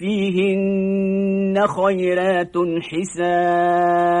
فيهن خيرات حسان